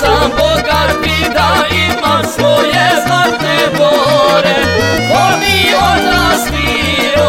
sam bogat i da imam svoje zlatne bore. Ko mi od nas bio,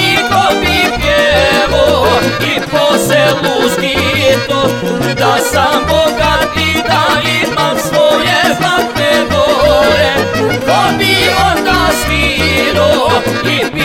Hip, hip.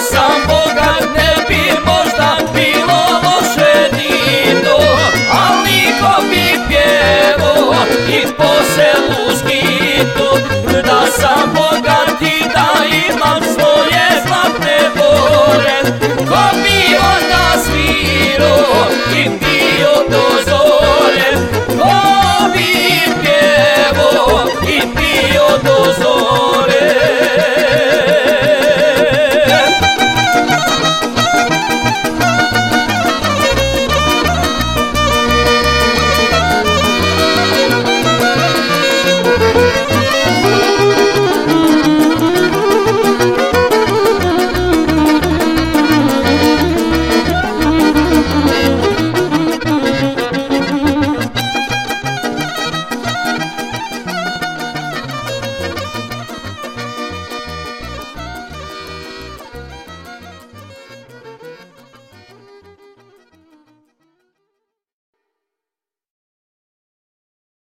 sam bogat ne bi možda bilo loše ni to Al niko bi pjevo i po selu skitu Da sam bogat i da imam svoje zlatne vore. Ko bi onda sviro i